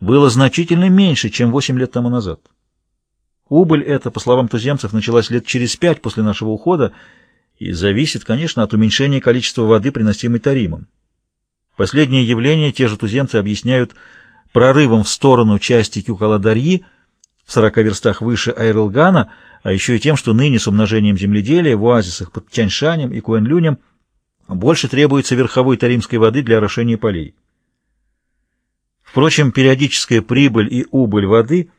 было значительно меньше, чем 8 лет тому назад. Убыль эта, по словам туземцев, началась лет через пять после нашего ухода и зависит, конечно, от уменьшения количества воды, приносимой Таримом. Последнее явление те же туземцы объясняют прорывом в сторону части Кюкаладарьи в 40 верстах выше Айрлгана, а еще и тем, что ныне с умножением земледелия в оазисах под Тяньшанем и Куэнлюнем больше требуется верховой таримской воды для орошения полей. Впрочем, периодическая прибыль и убыль воды,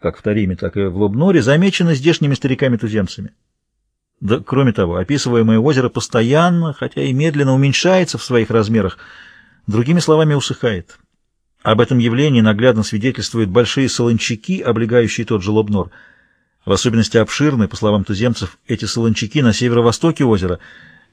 как в Тариме, так и в Лобноре, замечены здешними стариками-туземцами. Да, кроме того, описываемое озеро постоянно, хотя и медленно уменьшается в своих размерах, другими словами, усыхает. Об этом явлении наглядно свидетельствуют большие солончаки, облегающие тот же Лобнор. В особенности обширны, по словам туземцев, эти солончаки на северо-востоке озера,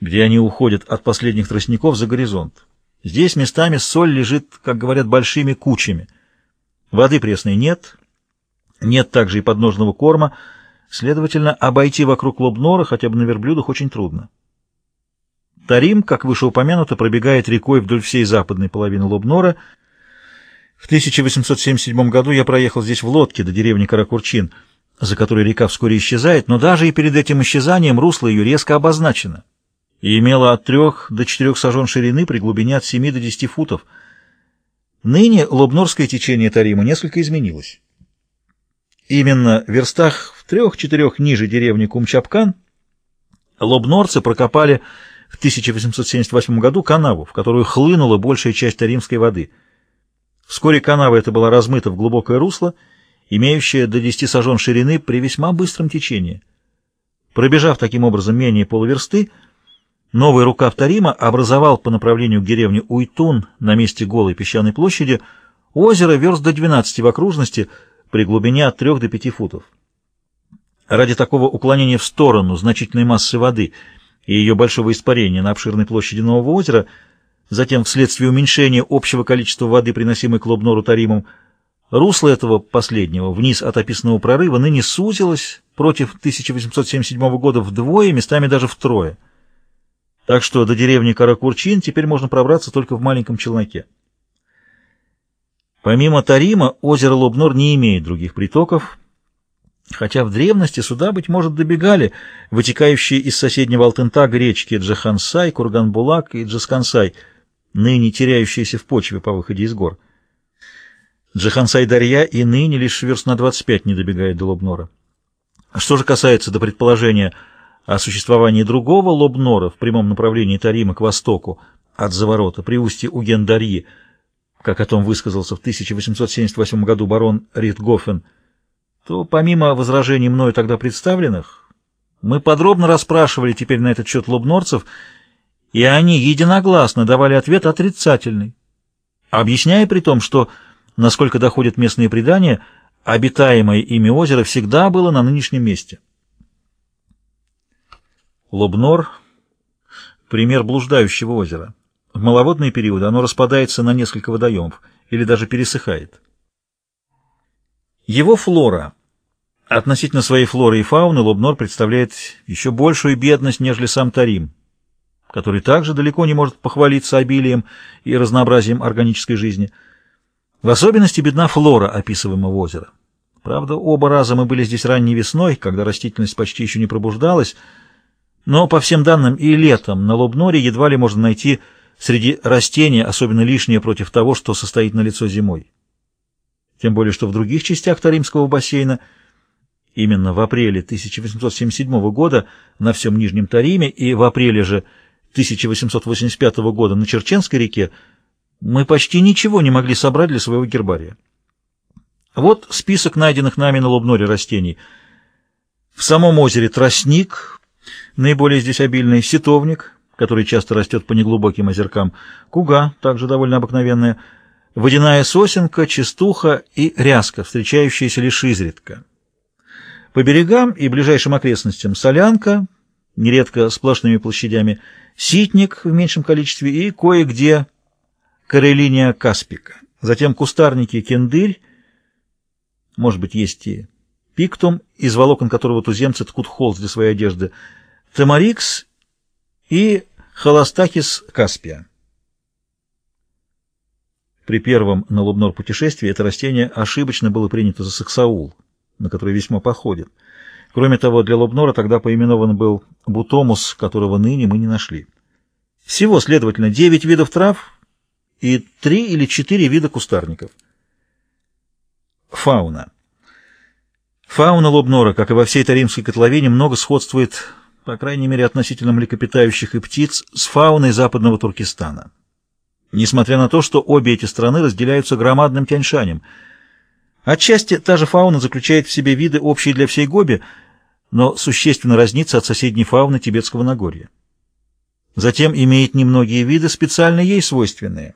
где они уходят от последних тростников за горизонт. Здесь местами соль лежит, как говорят, большими кучами. Воды пресной нет, нет также и подножного корма, следовательно, обойти вокруг Лобнора хотя бы на верблюдах очень трудно. Тарим, как вышеупомянуто, пробегает рекой вдоль всей западной половины Лобнора. В 1877 году я проехал здесь в лодке до деревни Каракурчин, за которой река вскоре исчезает, но даже и перед этим исчезанием русло ее резко обозначено и имела от трех до четырех сажен ширины при глубине от 7 до 10 футов. Ныне лобнорское течение Тарима несколько изменилось. Именно в верстах в трех-четырех ниже деревни Кумчапкан лобнорцы прокопали в 1878 году канаву, в которую хлынула большая часть таримской воды. Вскоре канава эта была размыта в глубокое русло, имеющее до 10 сажен ширины при весьма быстром течении. Пробежав таким образом менее полуверсты, Новый рукав Тарима образовал по направлению к деревне Уйтун на месте голой песчаной площади озеро верст до 12 в окружности при глубине от 3 до 5 футов. Ради такого уклонения в сторону значительной массы воды и ее большого испарения на обширной площади Нового озера, затем вследствие уменьшения общего количества воды, приносимой к Таримом, русло этого последнего вниз от описанного прорыва ныне сузилось против 1877 года вдвое, местами даже втрое. Так что до деревни Каракурчин теперь можно пробраться только в маленьком челноке. Помимо Тарима, озеро Лобнор не имеет других притоков, хотя в древности сюда, быть может, добегали вытекающие из соседнего Алтентага речки Джахансай, Курганбулак и Джаскансай, ныне теряющиеся в почве по выходе из гор. Джахансай-Дарья и ныне лишь верст на 25 не добегает до Лобнора. Что же касается до предположения о существовании другого лобнора в прямом направлении Тарима к востоку от заворота при устье Угендарьи, как о том высказался в 1878 году барон Ритгофен, то помимо возражений мною тогда представленных, мы подробно расспрашивали теперь на этот счет лобнорцев, и они единогласно давали ответ отрицательный, объясняя при том, что, насколько доходят местные предания, обитаемое ими озеро всегда было на нынешнем месте. Лобнор — пример блуждающего озера. В маловодные периоды оно распадается на несколько водоемов или даже пересыхает. Его флора. Относительно своей флоры и фауны Лобнор представляет еще большую бедность, нежели сам Тарим, который также далеко не может похвалиться обилием и разнообразием органической жизни. В особенности бедна флора описываемого озера. Правда, оба раза мы были здесь ранней весной, когда растительность почти еще не пробуждалась, но, по всем данным, и летом на Лобноре едва ли можно найти среди растений особенно лишнее против того, что состоит на лицо зимой. Тем более, что в других частях Таримского бассейна, именно в апреле 1877 года на всем Нижнем Тариме и в апреле же 1885 года на Черченской реке, мы почти ничего не могли собрать для своего гербария. Вот список найденных нами на Лобноре растений. В самом озере тростник, Наиболее здесь обильный ситовник, который часто растет по неглубоким озеркам, куга, также довольно обыкновенная, водяная сосенка, частуха и ряска, встречающиеся лишь изредка. По берегам и ближайшим окрестностям солянка, нередко сплошными площадями, ситник в меньшем количестве и кое-где карелиния каспика. Затем кустарники кендырь, может быть, есть и пиктум, из волокон которого туземцы ткут холст для своей одежды, Тамарикс и Холостакис Каспия. При первом на Лубнор путешествии это растение ошибочно было принято за саксаул, на который весьма походит. Кроме того, для Лобнора тогда поименован был бутомус, которого ныне мы не нашли. Всего, следовательно, 9 видов трав и 3 или 4 вида кустарников. Фауна. Фауна Лобнора, как и во всей Таримской котловине, много сходствует, по крайней мере относительно млекопитающих и птиц, с фауной западного Туркестана. Несмотря на то, что обе эти страны разделяются громадным Тяньшанем. Отчасти та же фауна заключает в себе виды, общие для всей Гоби, но существенно разнится от соседней фауны Тибетского Нагорья. Затем имеет немногие виды, специально ей свойственные,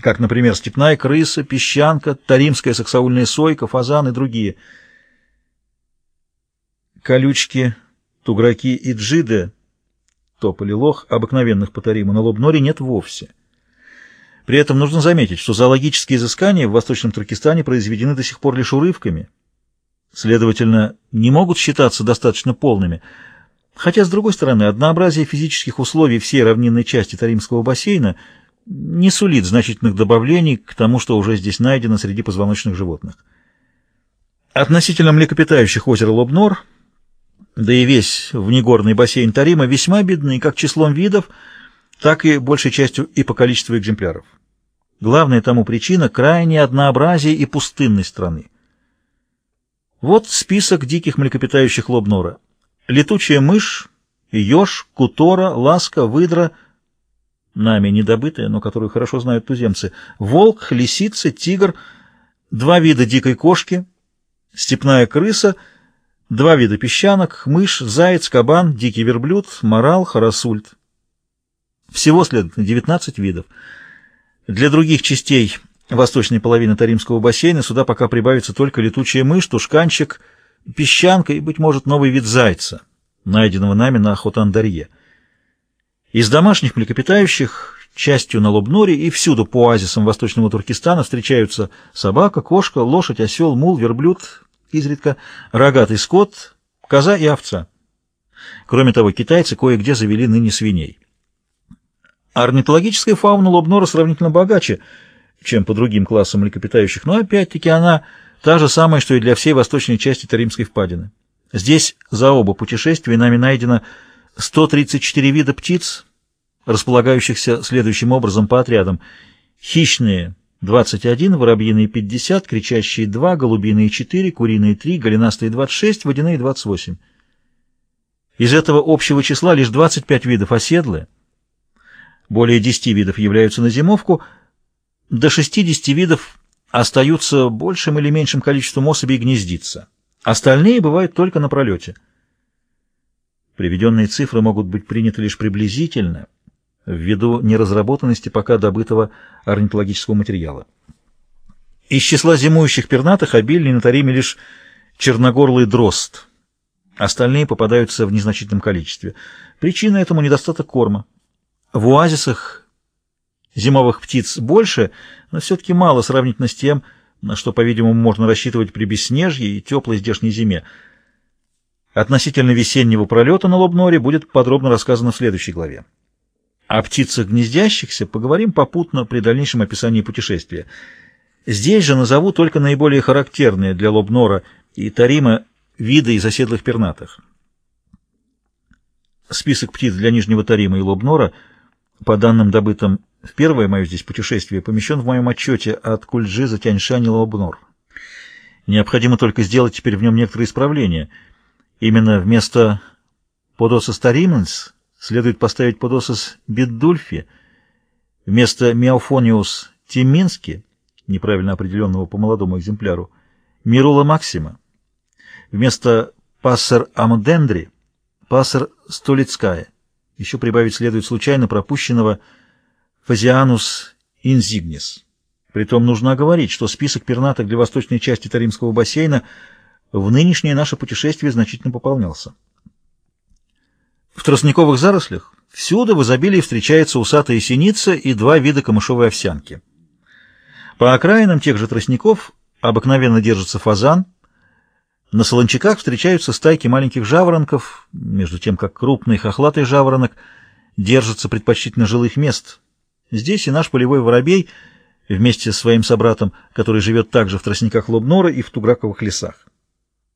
как, например, степная крыса, песчанка, таримская саксаульная сойка, фазан и другие. Колючки, туграки и джиды, тополи лох, обыкновенных по Тариму, на Лобноре нет вовсе. При этом нужно заметить, что зоологические изыскания в Восточном Туркестане произведены до сих пор лишь урывками, следовательно, не могут считаться достаточно полными – Хотя, с другой стороны, однообразие физических условий всей равнинной части Таримского бассейна не сулит значительных добавлений к тому, что уже здесь найдено среди позвоночных животных. Относительно млекопитающих озера Лобнор, да и весь внегорный бассейн Тарима весьма бедны как числом видов, так и большей частью и по количеству экземпляров. Главная тому причина – крайнее однообразие и пустынность страны. Вот список диких млекопитающих Лобнора – летучая мышь, еж, кутора, ласка, выдра, нами недобытая, но которую хорошо знают туземцы, волк, лисица, тигр, два вида дикой кошки, степная крыса, два вида песчанок, мышь, заяц, кабан, дикий верблюд, морал, харасульт. Всего, следовательно, 19 видов. Для других частей восточной половины Таримского бассейна сюда пока прибавится только летучая мышь, тушканчик – песчанка и, быть может, новый вид зайца, найденного нами на Охотандарье. Из домашних млекопитающих частью на Лобноре и всюду по оазисам Восточного Туркестана встречаются собака, кошка, лошадь, осел, мул, верблюд, изредка, рогатый скот, коза и овца. Кроме того, китайцы кое-где завели ныне свиней. Орнитологическая фауна Лобнора сравнительно богаче, чем по другим классам млекопитающих, но опять-таки она Та же самая, что и для всей восточной части Таримской впадины. Здесь за оба путешествия нами найдено 134 вида птиц, располагающихся следующим образом по отрядам. Хищные 21, воробьиные 50, кричащие 2, голубиные 4, куриные 3, голенастые 26, водяные 28. Из этого общего числа лишь 25 видов оседлые, более 10 видов являются на зимовку, до 60 видов остаются большим или меньшим количеством особей гнездиться. Остальные бывают только на пролете. Приведенные цифры могут быть приняты лишь приблизительно, ввиду неразработанности пока добытого орнитологического материала. Из числа зимующих пернатых обильный на Тариме лишь черногорлый дрозд. Остальные попадаются в незначительном количестве. Причина этому недостаток корма. В оазисах Зимовых птиц больше, но все-таки мало сравнительно с тем, на что, по-видимому, можно рассчитывать при беснежье и теплой здешней зиме. Относительно весеннего пролета на Лобноре будет подробно рассказано в следующей главе. О птицах гнездящихся поговорим попутно при дальнейшем описании путешествия. Здесь же назову только наиболее характерные для Лобнора и Тарима виды из оседлых пернатых. Список птиц для Нижнего Тарима и Лобнора, по данным добытым в первое мое здесь путешествие помещен в моем отчете от Кульджи Тяньшань Лобнор. Необходимо только сделать теперь в нем некоторые исправления. Именно вместо подосос тарименс следует поставить подосос биддульфи, вместо миофониус тимински, неправильно определенного по молодому экземпляру, мирула максима, вместо пассер амдендри, пассер столицкая. Еще прибавить следует случайно пропущенного Фазианус инзигнис. Притом нужно оговорить, что список пернаток для восточной части Таримского бассейна в нынешнее наше путешествие значительно пополнялся. В тростниковых зарослях всюду в изобилии встречается усатая синица и два вида камышовой овсянки. По окраинам тех же тростников обыкновенно держится фазан, на солончаках встречаются стайки маленьких жаворонков, между тем как крупный хохлатый жаворонок держится предпочтительно жилых мест – Здесь и наш полевой воробей вместе с своим собратом, который живет также в тростниках Лобнора и в Туграковых лесах.